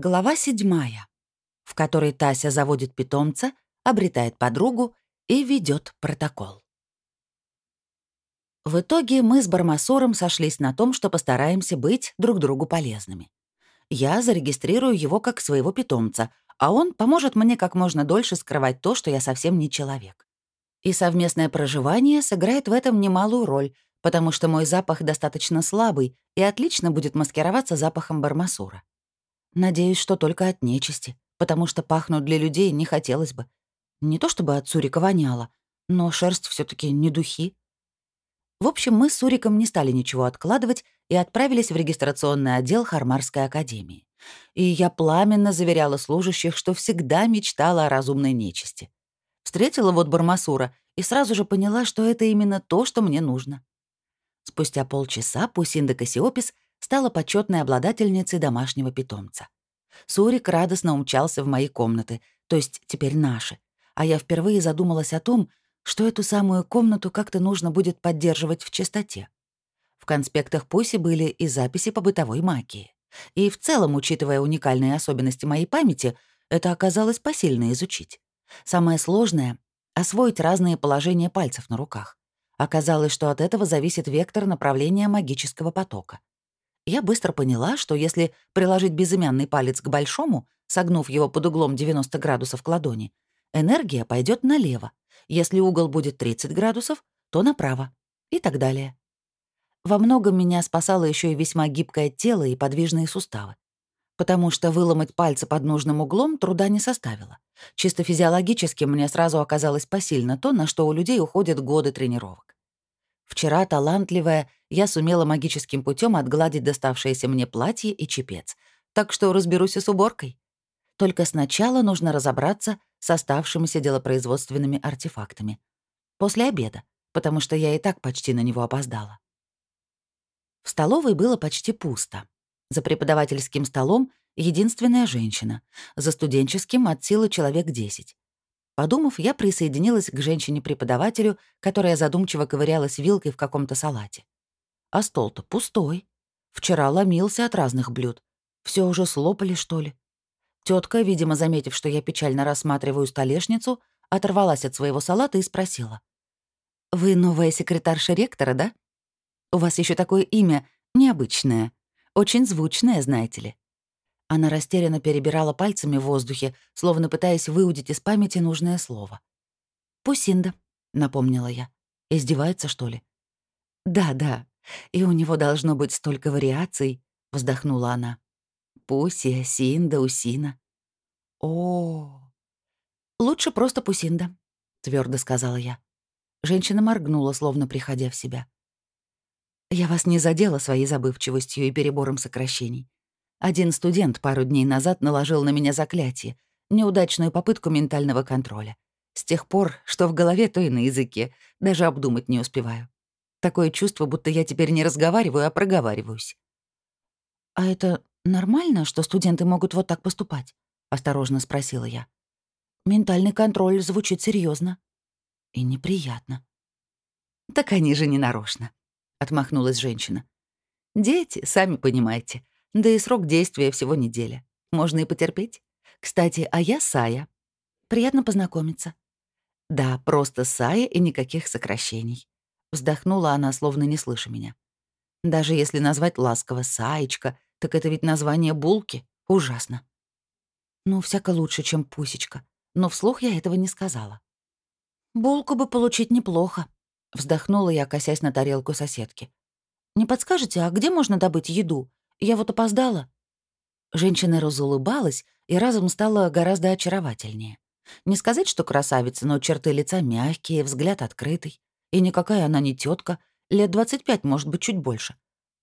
Глава седьмая, в которой Тася заводит питомца, обретает подругу и ведет протокол. В итоге мы с Бармасором сошлись на том, что постараемся быть друг другу полезными. Я зарегистрирую его как своего питомца, а он поможет мне как можно дольше скрывать то, что я совсем не человек. И совместное проживание сыграет в этом немалую роль, потому что мой запах достаточно слабый и отлично будет маскироваться запахом Бармасура. Надеюсь, что только от нечисти, потому что пахнуть для людей не хотелось бы. Не то чтобы от Сурика воняло, но шерсть все таки не духи. В общем, мы с Суриком не стали ничего откладывать и отправились в регистрационный отдел Хармарской академии. И я пламенно заверяла служащих, что всегда мечтала о разумной нечисти. Встретила вот Бармасура и сразу же поняла, что это именно то, что мне нужно. Спустя полчаса Пусинда Кассиопис стала почетной обладательницей домашнего питомца. Сурик радостно умчался в мои комнаты, то есть теперь наши, а я впервые задумалась о том, что эту самую комнату как-то нужно будет поддерживать в чистоте. В конспектах Пуси были и записи по бытовой магии. И в целом, учитывая уникальные особенности моей памяти, это оказалось посильно изучить. Самое сложное — освоить разные положения пальцев на руках. Оказалось, что от этого зависит вектор направления магического потока. Я быстро поняла, что если приложить безымянный палец к большому, согнув его под углом 90 градусов к ладони, энергия пойдет налево. Если угол будет 30 градусов, то направо. И так далее. Во многом меня спасало еще и весьма гибкое тело и подвижные суставы. Потому что выломать пальцы под нужным углом труда не составило. Чисто физиологически мне сразу оказалось посильно то, на что у людей уходят годы тренировок. Вчера, талантливая, я сумела магическим путем отгладить доставшееся мне платье и чепец, так что разберусь и с уборкой. Только сначала нужно разобраться с оставшимися делопроизводственными артефактами. После обеда, потому что я и так почти на него опоздала. В столовой было почти пусто. За преподавательским столом единственная женщина, за студенческим от силы человек 10. Подумав, я присоединилась к женщине-преподавателю, которая задумчиво ковырялась вилкой в каком-то салате. А стол-то пустой. Вчера ломился от разных блюд. Все уже слопали, что ли? Тетка, видимо, заметив, что я печально рассматриваю столешницу, оторвалась от своего салата и спросила. «Вы новая секретарша ректора, да? У вас еще такое имя необычное, очень звучное, знаете ли». Она растерянно перебирала пальцами в воздухе, словно пытаясь выудить из памяти нужное слово. «Пусинда», — напомнила я. «Издевается, что ли?» «Да, да. И у него должно быть столько вариаций», — вздохнула она. «Пусия, Синда, Усина». О, лучше просто Пусинда», — твердо сказала я. Женщина моргнула, словно приходя в себя. «Я вас не задела своей забывчивостью и перебором сокращений. Один студент пару дней назад наложил на меня заклятие, неудачную попытку ментального контроля. С тех пор, что в голове, то и на языке, даже обдумать не успеваю. Такое чувство, будто я теперь не разговариваю, а проговариваюсь. «А это нормально, что студенты могут вот так поступать?» — осторожно спросила я. «Ментальный контроль звучит серьезно и неприятно». «Так они же не нарочно», — отмахнулась женщина. «Дети, сами понимаете, да и срок действия всего неделя. Можно и потерпеть. Кстати, а я Сая. Приятно познакомиться. Да, просто Сая и никаких сокращений. Вздохнула она, словно не слыша меня. Даже если назвать ласково Саечка, так это ведь название булки. Ужасно. Ну, всяко лучше, чем пусечка. Но вслух я этого не сказала. Булку бы получить неплохо. Вздохнула я, косясь на тарелку соседки. «Не подскажете, а где можно добыть еду? Я вот опоздала». Женщина разулыбалась и разом стала гораздо очаровательнее. Не сказать, что красавица, но черты лица мягкие, взгляд открытый. И никакая она не тетка, лет 25, может быть, чуть больше.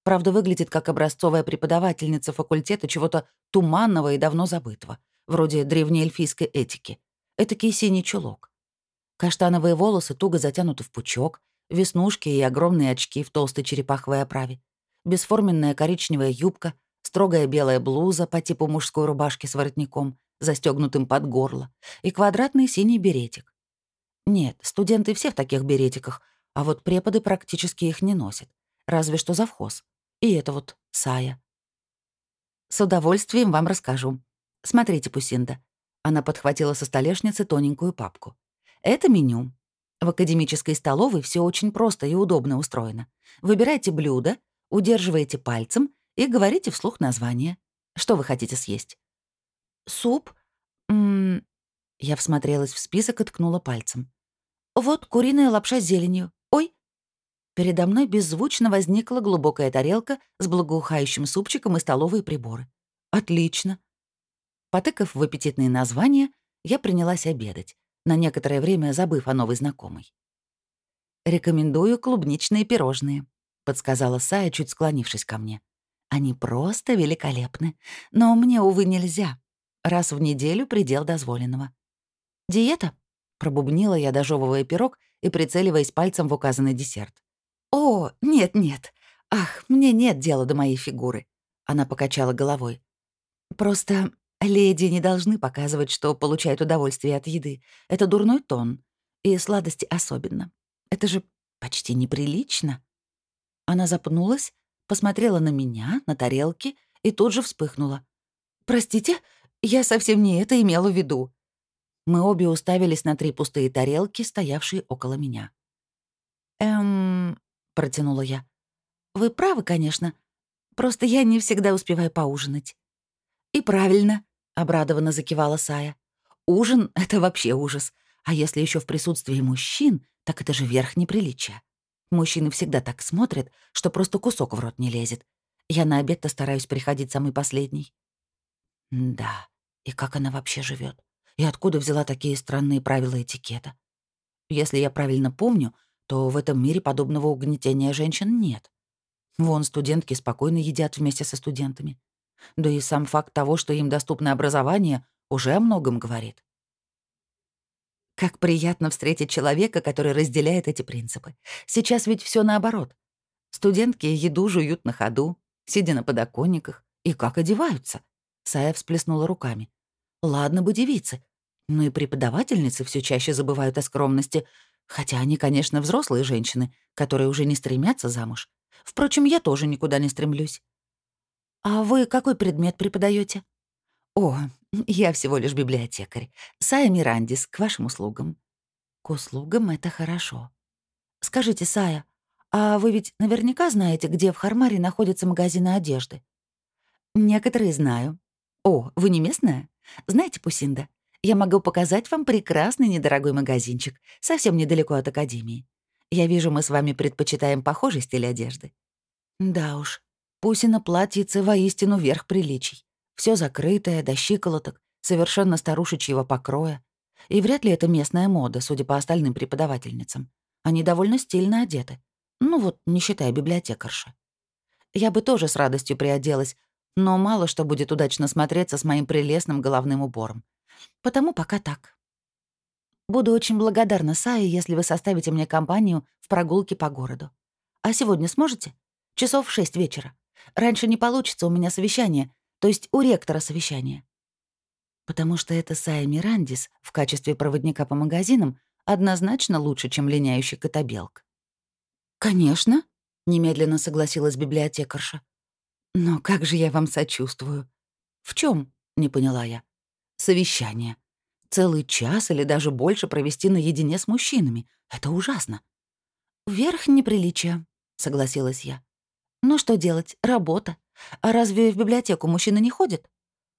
Правда, выглядит как образцовая преподавательница факультета чего-то туманного и давно забытого, вроде древнеэльфийской этики. Этакий синий чулок. Каштановые волосы туго затянуты в пучок, веснушки и огромные очки в толстой черепаховой оправе бесформенная коричневая юбка, строгая белая блуза по типу мужской рубашки с воротником, застегнутым под горло, и квадратный синий беретик. Нет, студенты все в таких беретиках, а вот преподы практически их не носят, разве что завхоз. И это вот Сая. С удовольствием вам расскажу. Смотрите, Пусинда. Она подхватила со столешницы тоненькую папку. Это меню. В академической столовой все очень просто и удобно устроено. Выбирайте блюдо, удерживаете пальцем и говорите вслух название. Что вы хотите съесть? Суп? М -м Я всмотрелась в список и ткнула пальцем. Вот куриная лапша с зеленью. Ой! Передо мной беззвучно возникла глубокая тарелка с благоухающим супчиком и столовые приборы. Отлично. Потыкав в аппетитные названия, я принялась обедать, на некоторое время забыв о новой знакомой. «Рекомендую клубничные пирожные», — подсказала Сая, чуть склонившись ко мне. «Они просто великолепны, но мне, увы, нельзя. Раз в неделю предел дозволенного». «Диета?» — пробубнила я, дожевывая пирог и прицеливаясь пальцем в указанный десерт. «О, нет-нет. Ах, мне нет дела до моей фигуры». Она покачала головой. Просто леди не должны показывать, что получают удовольствие от еды. Это дурной тон. И сладости особенно. Это же почти неприлично. Она запнулась, посмотрела на меня, на тарелки и тут же вспыхнула. «Простите, я совсем не это имела в виду». Мы обе уставились на три пустые тарелки, стоявшие около меня. «Эм...» — протянула я. «Вы правы, конечно. Просто я не всегда успеваю поужинать». «И правильно», — обрадованно закивала Сая. «Ужин — это вообще ужас. А если еще в присутствии мужчин, так это же верх неприличия. Мужчины всегда так смотрят, что просто кусок в рот не лезет. Я на обед-то стараюсь приходить самый последний». Да, и как она вообще живет? И откуда взяла такие странные правила этикета? Если я правильно помню, то в этом мире подобного угнетения женщин нет. Вон студентки спокойно едят вместе со студентами. Да и сам факт того, что им доступно образование, уже о многом говорит. Как приятно встретить человека, который разделяет эти принципы. Сейчас ведь все наоборот. Студентки еду жуют на ходу, сидя на подоконниках. И как одеваются? Сая всплеснула руками. Ладно бы девицы, но и преподавательницы все чаще забывают о скромности, хотя они, конечно, взрослые женщины, которые уже не стремятся замуж. Впрочем, я тоже никуда не стремлюсь. «А вы какой предмет преподаете? «О, я всего лишь библиотекарь. Сая Мирандис, к вашим услугам». «К услугам — это хорошо. Скажите, Сая, а вы ведь наверняка знаете, где в Хармаре находятся магазины одежды?» «Некоторые знаю. О, вы не местная? Знаете, Пусинда, я могу показать вам прекрасный недорогой магазинчик, совсем недалеко от Академии. Я вижу, мы с вами предпочитаем похожий стиль одежды». «Да уж, Пусина платьице воистину верх приличий. Все закрытое, до щиколоток, совершенно старушечьего покроя. И вряд ли это местная мода, судя по остальным преподавательницам. Они довольно стильно одеты. Ну вот, не считая библиотекарши. Я бы тоже с радостью приоделась, но мало что будет удачно смотреться с моим прелестным головным убором. Потому пока так. Буду очень благодарна Сае, если вы составите мне компанию в прогулке по городу. А сегодня сможете? Часов в шесть вечера. Раньше не получится, у меня совещание, то есть у ректора совещание. Потому что это Сая Мирандис в качестве проводника по магазинам однозначно лучше, чем линяющий котобелк. «Конечно», — немедленно согласилась библиотекарша. «Но как же я вам сочувствую». «В чем? не поняла я. «Совещание. Целый час или даже больше провести наедине с мужчинами. Это ужасно». «Верх неприличия», — согласилась я. «Ну что делать? Работа. А разве в библиотеку мужчины не ходят?»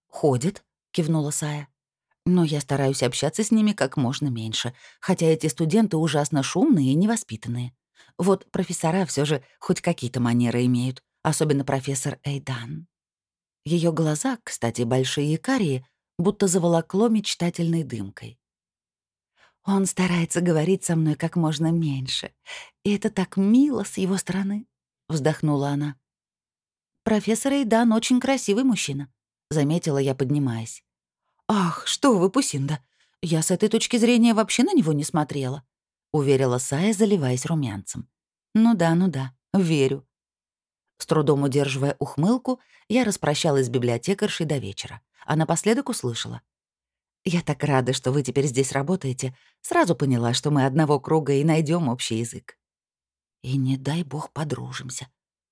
«Ходят», — кивнула Сая. «Но я стараюсь общаться с ними как можно меньше, хотя эти студенты ужасно шумные и невоспитанные. Вот профессора все же хоть какие-то манеры имеют, особенно профессор Эйдан». Ее глаза, кстати, большие и карие, будто заволокло мечтательной дымкой. Он старается говорить со мной как можно меньше, и это так мило с его стороны. — вздохнула она. «Профессор Эйдан очень красивый мужчина», — заметила я, поднимаясь. «Ах, что вы, Пусинда! Я с этой точки зрения вообще на него не смотрела», — уверила Сая, заливаясь румянцем. «Ну да, ну да, верю». С трудом удерживая ухмылку, я распрощалась с библиотекаршей до вечера, а напоследок услышала. «Я так рада, что вы теперь здесь работаете. Сразу поняла, что мы одного круга и найдем общий язык». И не дай бог подружимся.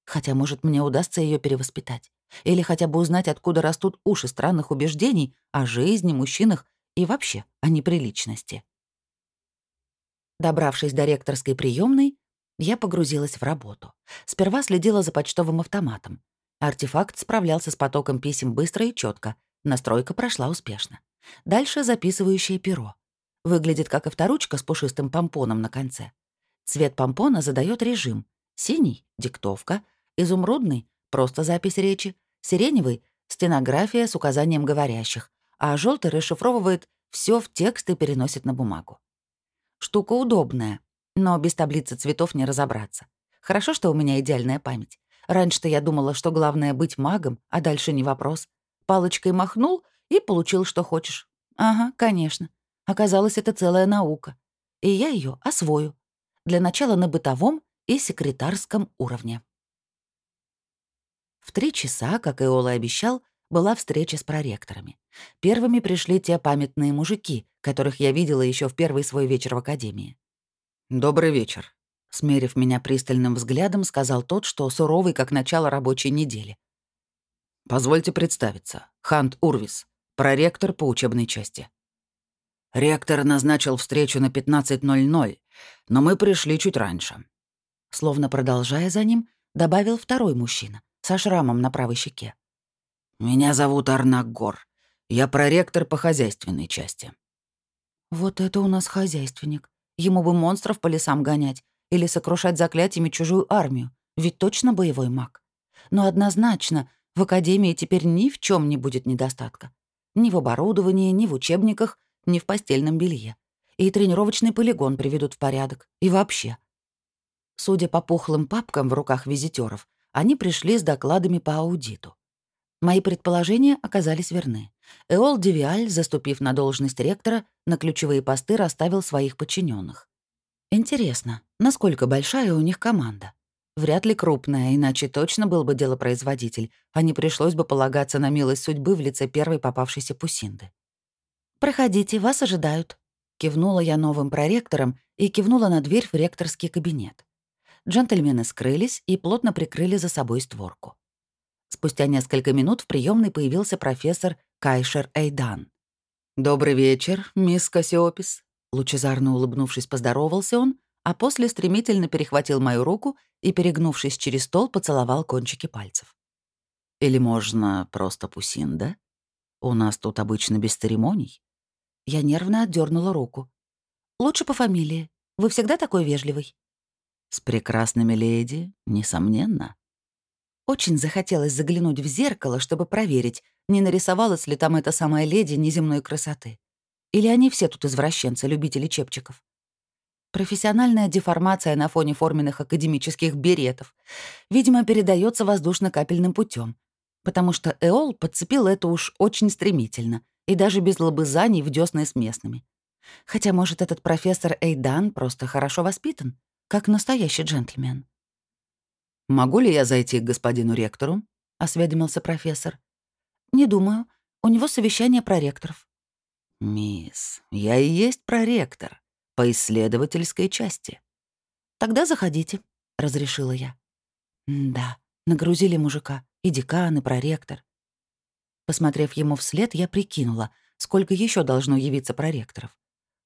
Хотя, может, мне удастся ее перевоспитать. Или хотя бы узнать, откуда растут уши странных убеждений о жизни, мужчинах и вообще о неприличности. Добравшись до ректорской приемной, я погрузилась в работу. Сперва следила за почтовым автоматом. Артефакт справлялся с потоком писем быстро и четко. Настройка прошла успешно. Дальше записывающее перо. Выглядит как авторучка с пушистым помпоном на конце. Цвет помпона задает режим. Синий — диктовка, изумрудный — просто запись речи, сиреневый — стенография с указанием говорящих, а желтый расшифровывает все в текст и переносит на бумагу. Штука удобная, но без таблицы цветов не разобраться. Хорошо, что у меня идеальная память. Раньше-то я думала, что главное быть магом, а дальше не вопрос. Палочкой махнул и получил, что хочешь. Ага, конечно. Оказалось, это целая наука. И я ее освою. Для начала на бытовом и секретарском уровне. В три часа, как Иола обещал, была встреча с проректорами. Первыми пришли те памятные мужики, которых я видела еще в первый свой вечер в академии. «Добрый вечер», — смерив меня пристальным взглядом, сказал тот, что суровый, как начало рабочей недели. «Позвольте представиться. Хант Урвис, проректор по учебной части». «Ректор назначил встречу на 15.00, но мы пришли чуть раньше». Словно продолжая за ним, добавил второй мужчина со шрамом на правой щеке. «Меня зовут Арнак Гор. Я проректор по хозяйственной части». «Вот это у нас хозяйственник. Ему бы монстров по лесам гонять или сокрушать заклятиями чужую армию, ведь точно боевой маг. Но однозначно, в Академии теперь ни в чем не будет недостатка. Ни в оборудовании, ни в учебниках, ни в постельном белье. И тренировочный полигон приведут в порядок. И вообще. Судя по пухлым папкам в руках визитеров, они пришли с докладами по аудиту. Мои предположения оказались верны. Эол Девиаль, заступив на должность ректора, на ключевые посты расставил своих подчиненных. Интересно, насколько большая у них команда? Вряд ли крупная, иначе точно был бы делопроизводитель, а не пришлось бы полагаться на милость судьбы в лице первой попавшейся Пусинды. «Проходите, вас ожидают», — кивнула я новым проректором и кивнула на дверь в ректорский кабинет. Джентльмены скрылись и плотно прикрыли за собой створку. Спустя несколько минут в приемной появился профессор Кайшер Эйдан. «Добрый вечер, мисс Кассиопис», — лучезарно улыбнувшись, поздоровался он, а после стремительно перехватил мою руку и, перегнувшись через стол, поцеловал кончики пальцев. «Или можно просто Пусинда? У нас тут обычно без церемоний». Я нервно отдернула руку. «Лучше по фамилии. Вы всегда такой вежливый?» «С прекрасными леди, несомненно», очень захотелось заглянуть в зеркало, чтобы проверить, не нарисовалась ли там эта самая леди неземной красоты. Или они все тут извращенцы, любители чепчиков. Профессиональная деформация на фоне форменных академических беретов, видимо, передается воздушно-капельным путем, потому что Эол подцепил это уж очень стремительно и даже без лобызаний в дёсны с местными. Хотя, может, этот профессор Эйдан просто хорошо воспитан, как настоящий джентльмен. «Могу ли я зайти к господину ректору?» — осведомился профессор. «Не думаю. У него совещание проректоров». «Мисс, я и есть проректор по исследовательской части». «Тогда заходите», — разрешила я. «Да, нагрузили мужика, и декан, и проректор». Посмотрев ему вслед, я прикинула, сколько еще должно явиться проректоров.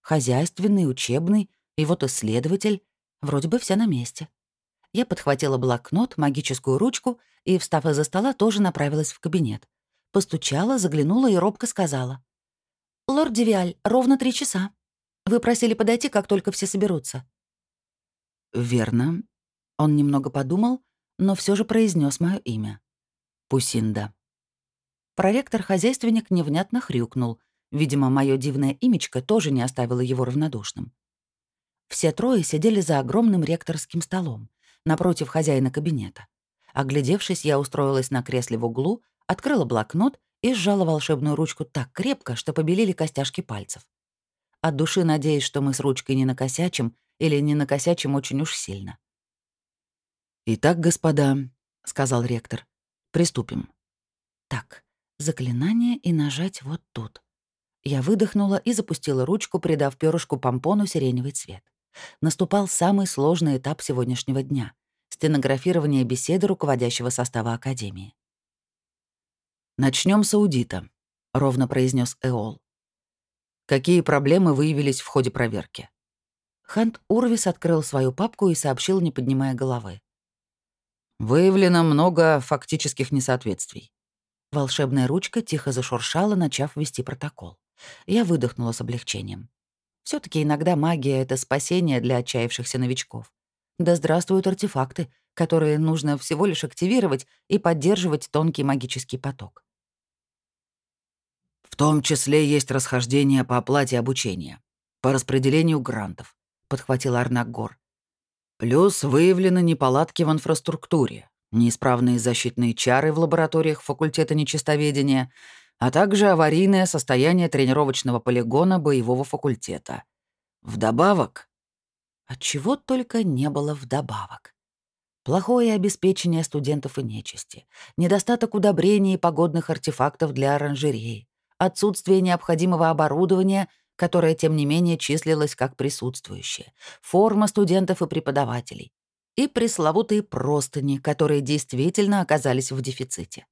Хозяйственный, учебный, и вот исследователь. Вроде бы все на месте. Я подхватила блокнот, магическую ручку и, встав из-за стола, тоже направилась в кабинет. Постучала, заглянула и робко сказала. «Лорд Девиаль, ровно три часа. Вы просили подойти, как только все соберутся». «Верно». Он немного подумал, но все же произнес мое имя. Пусинда. Проректор-хозяйственник невнятно хрюкнул. Видимо, мое дивное имечко тоже не оставило его равнодушным. Все трое сидели за огромным ректорским столом напротив хозяина кабинета. Оглядевшись, я устроилась на кресле в углу, открыла блокнот и сжала волшебную ручку так крепко, что побелели костяшки пальцев. От души надеясь, что мы с ручкой не накосячим или не накосячим очень уж сильно. «Итак, господа», — сказал ректор, — «приступим». Так, заклинание и нажать вот тут. Я выдохнула и запустила ручку, придав перышку помпону сиреневый цвет. Наступал самый сложный этап сегодняшнего дня — стенографирование беседы руководящего состава Академии. Начнем с аудита», — ровно произнес Эол. «Какие проблемы выявились в ходе проверки?» Хант Урвис открыл свою папку и сообщил, не поднимая головы. Выявлено много фактических несоответствий. Волшебная ручка тихо зашуршала, начав вести протокол. Я выдохнула с облегчением. Все таки иногда магия — это спасение для отчаявшихся новичков. Да здравствуют артефакты, которые нужно всего лишь активировать и поддерживать тонкий магический поток. В том числе есть расхождение по оплате обучения, по распределению грантов, подхватил Арнак Гор. Плюс выявлены неполадки в инфраструктуре, неисправные защитные чары в лабораториях факультета нечистоведения, а также аварийное состояние тренировочного полигона боевого факультета. Вдобавок... от чего только не было вдобавок. Плохое обеспечение студентов и нечисти, недостаток удобрений и погодных артефактов для оранжерей, отсутствие необходимого оборудования, которое, тем не менее, числилось как присутствующее, форма студентов и преподавателей, и пресловутые простыни, которые действительно оказались в дефиците.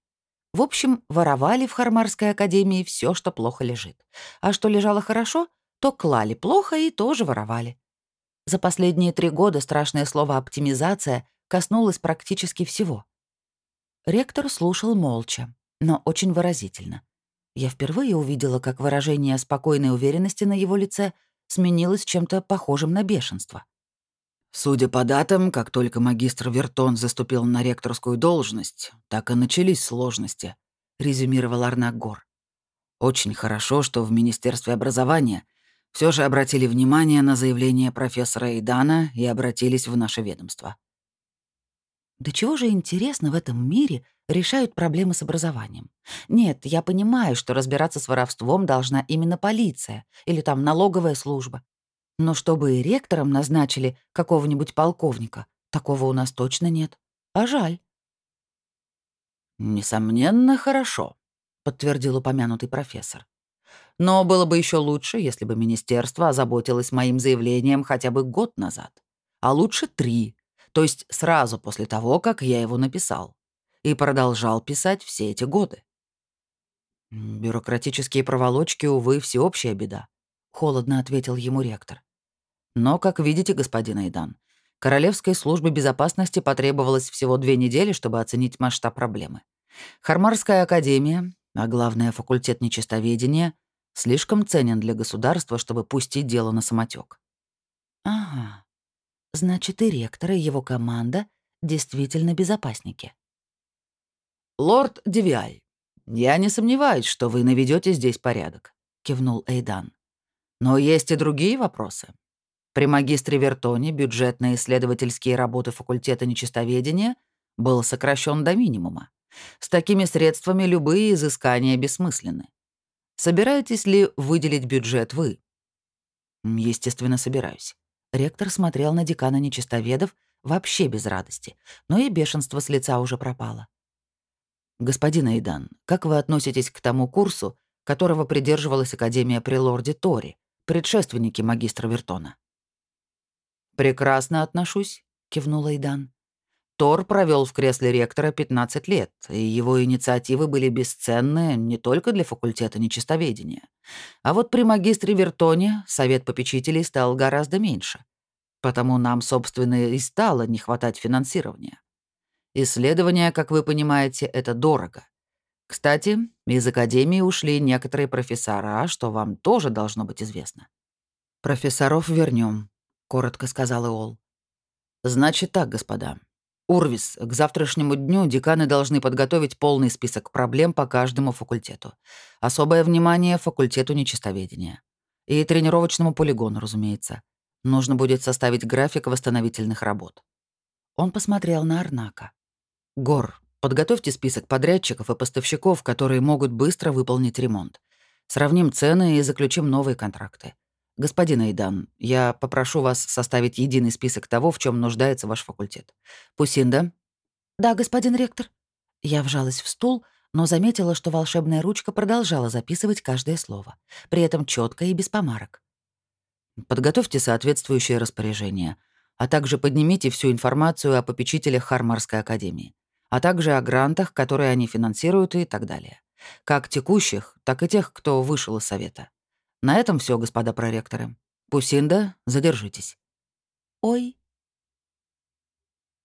В общем, воровали в Хармарской академии все, что плохо лежит. А что лежало хорошо, то клали плохо и тоже воровали. За последние три года страшное слово «оптимизация» коснулось практически всего. Ректор слушал молча, но очень выразительно. Я впервые увидела, как выражение спокойной уверенности на его лице сменилось чем-то похожим на бешенство. Судя по датам, как только магистр Вертон заступил на ректорскую должность, так и начались сложности, резюмировал Арнак Гор. Очень хорошо, что в Министерстве образования все же обратили внимание на заявление профессора Эйдана и обратились в наше ведомство. Да чего же интересно в этом мире решают проблемы с образованием? Нет, я понимаю, что разбираться с воровством должна именно полиция или там налоговая служба. Но чтобы и ректором назначили какого-нибудь полковника, такого у нас точно нет. А жаль. «Несомненно, хорошо», — подтвердил упомянутый профессор. «Но было бы еще лучше, если бы министерство озаботилось моим заявлением хотя бы год назад, а лучше три, то есть сразу после того, как я его написал, и продолжал писать все эти годы. «Бюрократические проволочки, увы, всеобщая беда», — холодно ответил ему ректор. Но, как видите, господин Айдан, Королевской службе безопасности потребовалось всего две недели, чтобы оценить масштаб проблемы. Хармарская академия, а главное факультет нечистоведения, слишком ценен для государства, чтобы пустить дело на самотек. Ага. Значит, и ректор, и его команда действительно безопасники. «Лорд Девиаль, я не сомневаюсь, что вы наведете здесь порядок», — кивнул Эйдан. «Но есть и другие вопросы. При магистре Вертоне бюджет на исследовательские работы факультета нечистоведения был сокращен до минимума. С такими средствами любые изыскания бессмысленны. Собираетесь ли выделить бюджет вы? Естественно, собираюсь. Ректор смотрел на декана нечистоведов вообще без радости, но и бешенство с лица уже пропало. «Господин Айдан, как вы относитесь к тому курсу, которого придерживалась Академия при лорде Тори, предшественники магистра Вертона?» «Прекрасно отношусь», — кивнул Айдан. Тор провел в кресле ректора 15 лет, и его инициативы были бесценны не только для факультета нечистоведения. А вот при магистре Вертоне совет попечителей стал гораздо меньше. Потому нам, собственно, и стало не хватать финансирования. Исследования, как вы понимаете, это дорого. Кстати, из Академии ушли некоторые профессора, что вам тоже должно быть известно. Профессоров вернем, — коротко сказал Иол. «Значит так, господа. Урвис, к завтрашнему дню деканы должны подготовить полный список проблем по каждому факультету. Особое внимание факультету нечистоведения. И тренировочному полигону, разумеется. Нужно будет составить график восстановительных работ». Он посмотрел на Арнака. «Гор, подготовьте список подрядчиков и поставщиков, которые могут быстро выполнить ремонт. Сравним цены и заключим новые контракты. «Господин Айдан, я попрошу вас составить единый список того, в чем нуждается ваш факультет. Пусинда?» «Да, господин ректор». Я вжалась в стул, но заметила, что волшебная ручка продолжала записывать каждое слово, при этом четко и без помарок. «Подготовьте соответствующее распоряжение, а также поднимите всю информацию о попечителях Хармарской академии, а также о грантах, которые они финансируют и так далее. Как текущих, так и тех, кто вышел из совета. На этом все, господа проректоры. Пусинда, задержитесь. Ой,